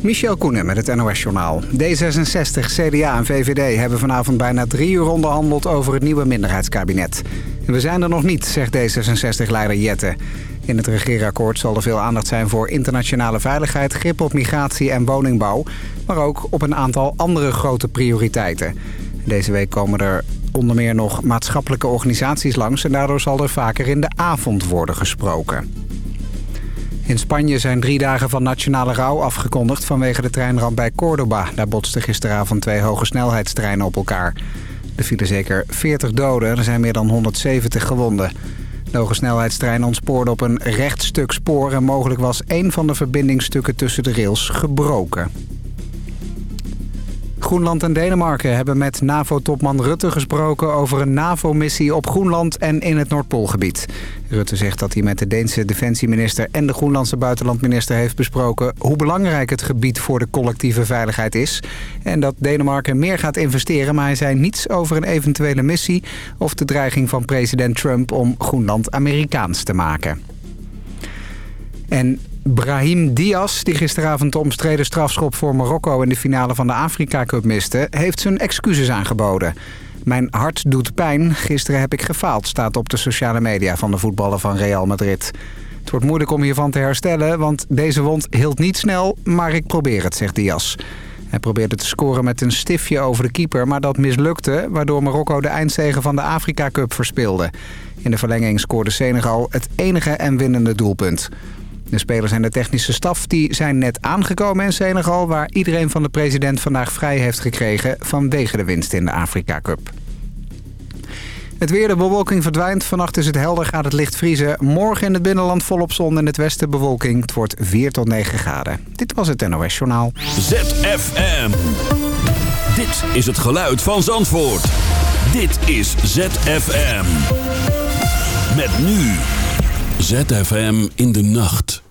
Michel Koenen met het NOS-journaal. D66, CDA en VVD hebben vanavond bijna drie uur onderhandeld over het nieuwe minderheidskabinet. We zijn er nog niet, zegt D66-leider Jette. In het regeerakkoord zal er veel aandacht zijn voor internationale veiligheid, grip op migratie en woningbouw. Maar ook op een aantal andere grote prioriteiten. Deze week komen er onder meer nog maatschappelijke organisaties langs... en daardoor zal er vaker in de avond worden gesproken. In Spanje zijn drie dagen van nationale rouw afgekondigd vanwege de treinramp bij Córdoba. Daar botsten gisteravond twee hoge snelheidstreinen op elkaar. Er vielen zeker 40 doden en er zijn meer dan 170 gewonden. De hoge snelheidstrein ontspoorde op een recht stuk spoor... en mogelijk was één van de verbindingsstukken tussen de rails gebroken. Groenland en Denemarken hebben met NAVO-topman Rutte gesproken over een NAVO-missie op Groenland en in het Noordpoolgebied. Rutte zegt dat hij met de Deense defensieminister en de Groenlandse buitenlandminister heeft besproken hoe belangrijk het gebied voor de collectieve veiligheid is. En dat Denemarken meer gaat investeren, maar hij zei niets over een eventuele missie of de dreiging van president Trump om Groenland Amerikaans te maken. En Brahim Diaz, die gisteravond de omstreden strafschop voor Marokko... in de finale van de Afrika Cup miste, heeft zijn excuses aangeboden. Mijn hart doet pijn. Gisteren heb ik gefaald, staat op de sociale media van de voetballer van Real Madrid. Het wordt moeilijk om hiervan te herstellen, want deze wond hield niet snel... maar ik probeer het, zegt Diaz. Hij probeerde te scoren met een stiftje over de keeper, maar dat mislukte... waardoor Marokko de eindzegen van de Afrika Cup verspeelde. In de verlenging scoorde Senegal het enige en winnende doelpunt. De spelers en de technische staf die zijn net aangekomen in Senegal... waar iedereen van de president vandaag vrij heeft gekregen... vanwege de winst in de Afrika Cup. Het weer, de bewolking verdwijnt. Vannacht is het helder, gaat het licht vriezen. Morgen in het binnenland volop zon en het westen bewolking. Het wordt 4 tot 9 graden. Dit was het NOS Journaal. ZFM. Dit is het geluid van Zandvoort. Dit is ZFM. Met nu... ZFM in de nacht.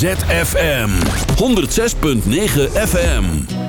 ZFM. 106.9 FM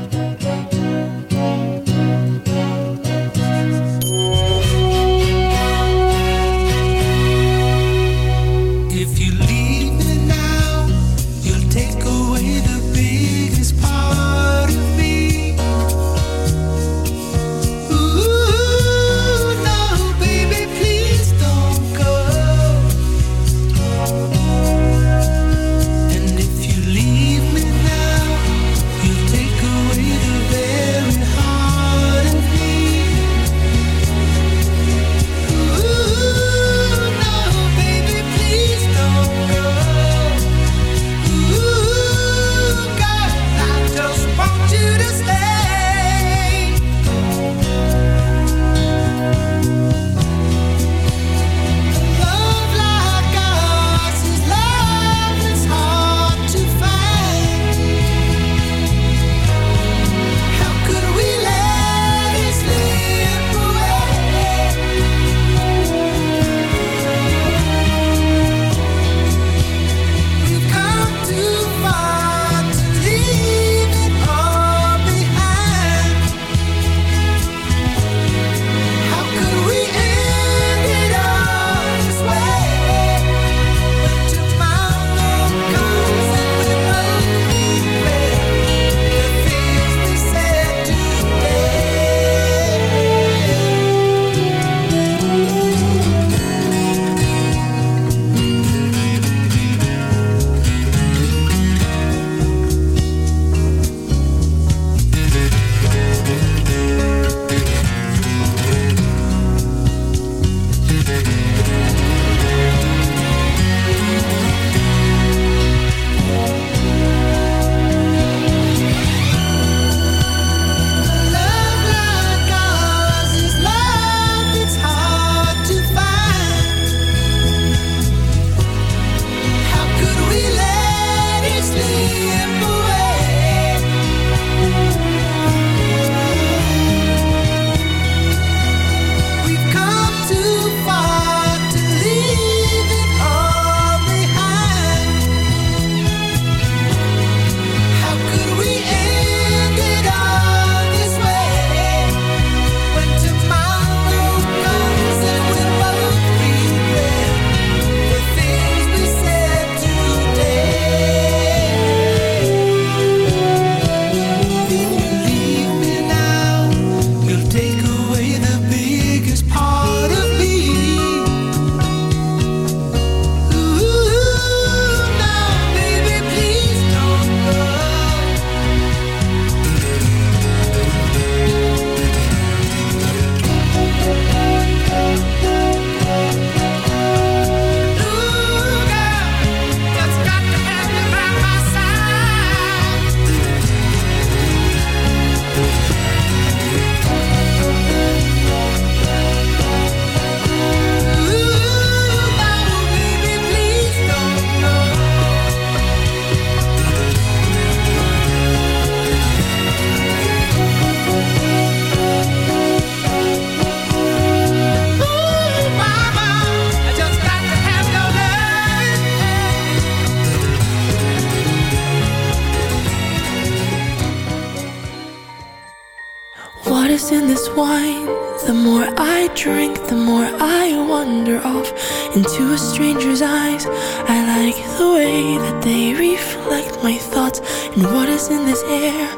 in this air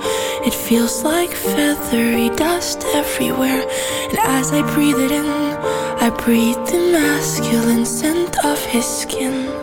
It feels like feathery dust everywhere. And as I breathe it in, I breathe the masculine scent of his skin.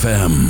ZFM.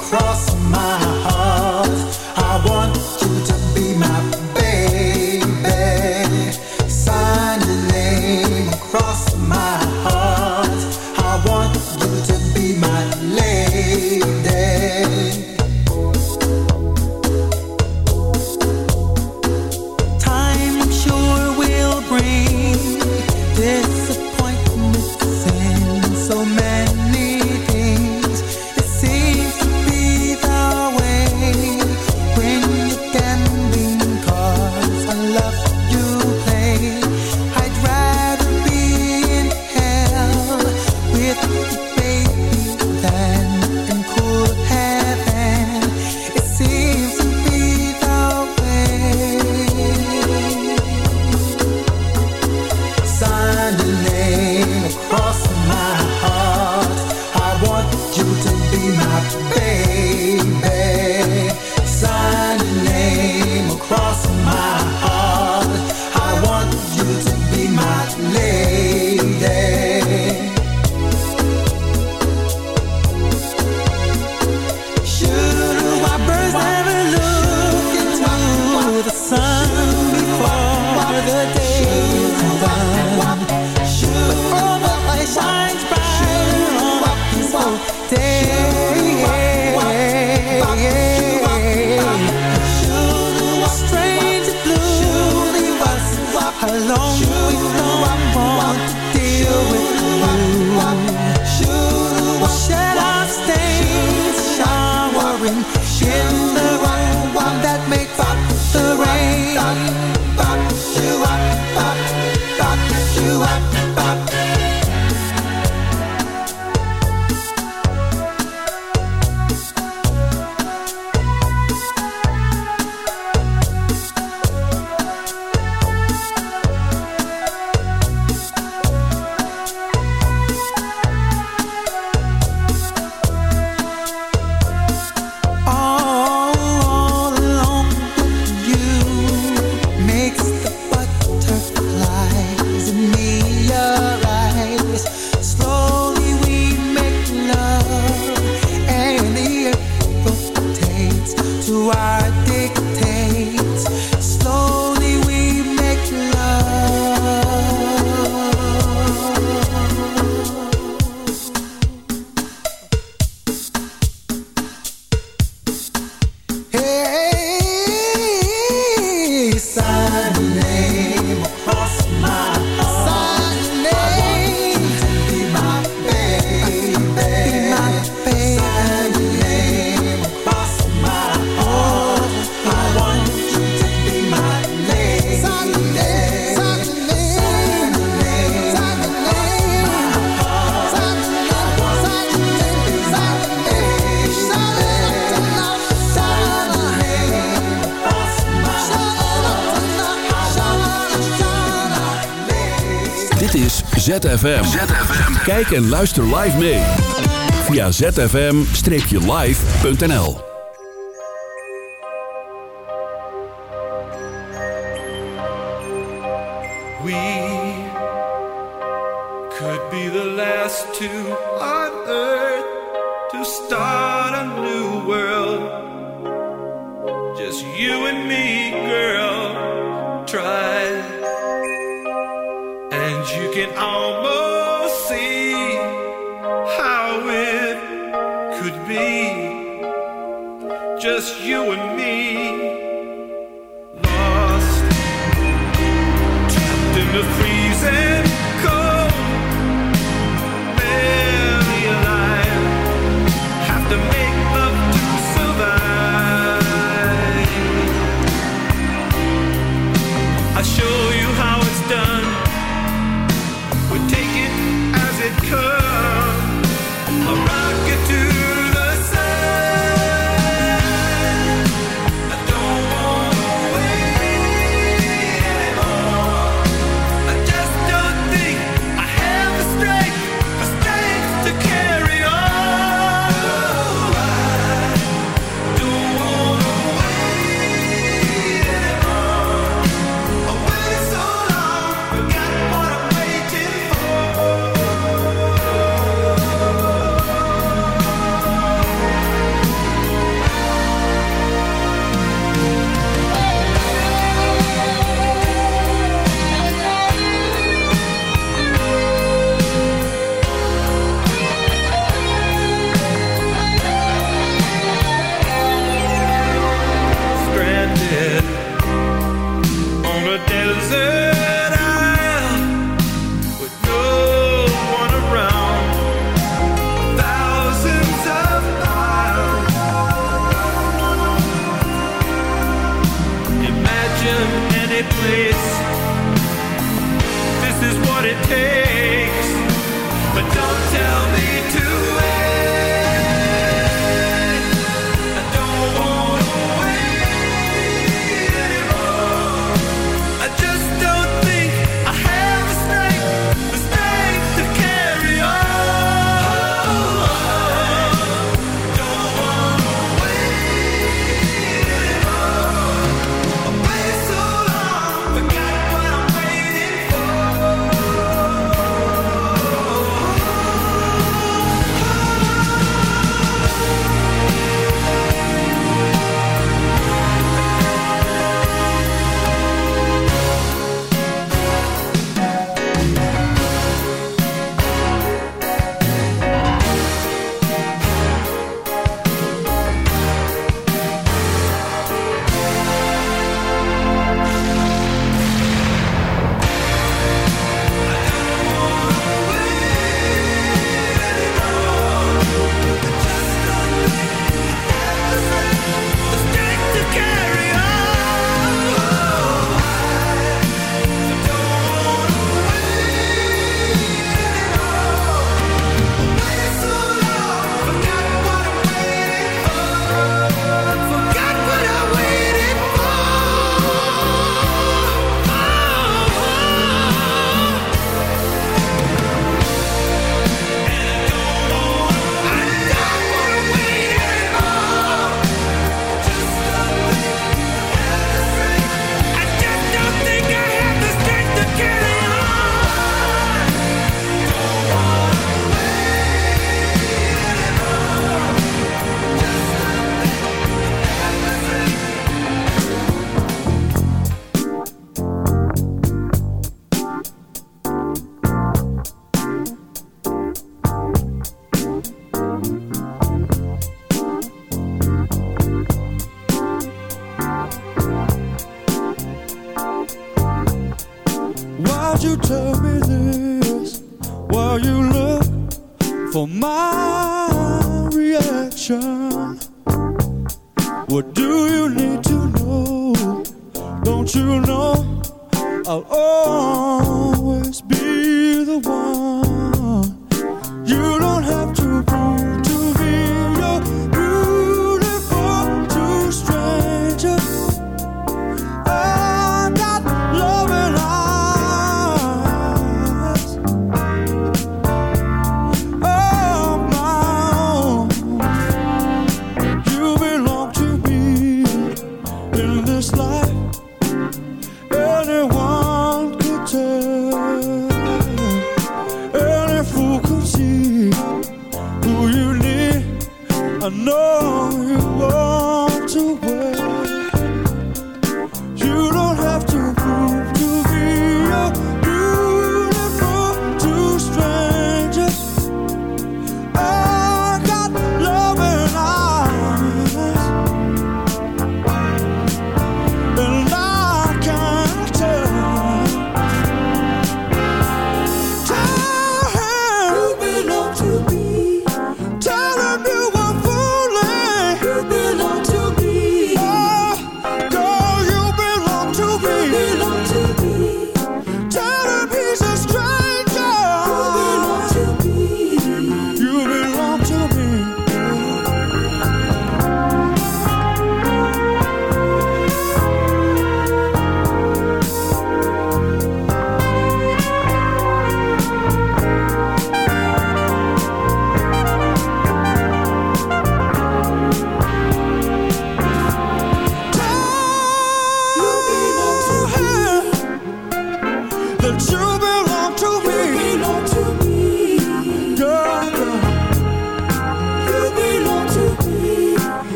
Across my ZFM. Kijk en luister live mee. Via zfm-live.nl We could be the last two on earth to start a new world. Just you and me, girl. Try. you can almost place. This is what it takes.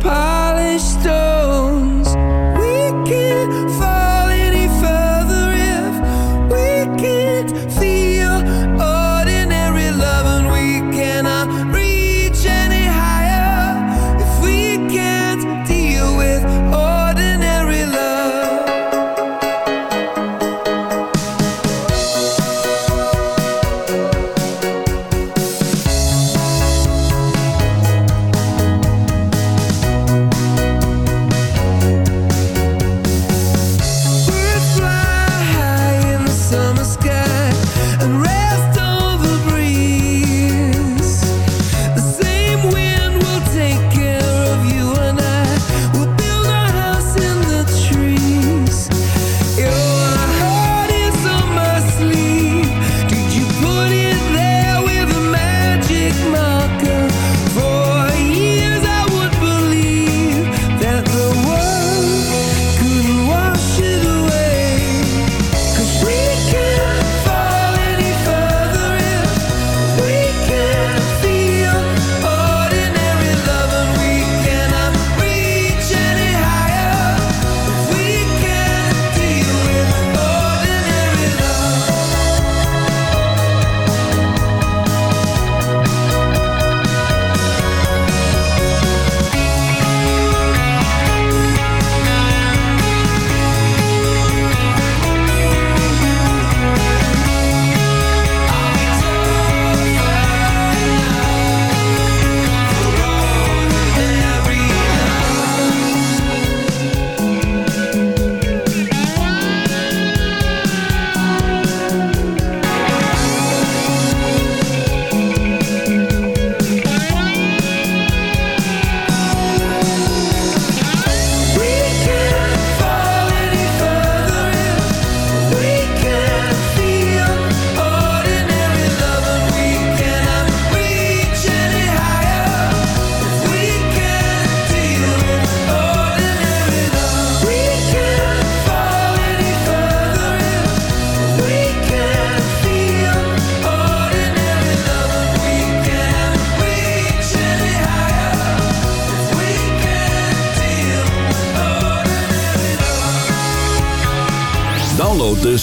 apart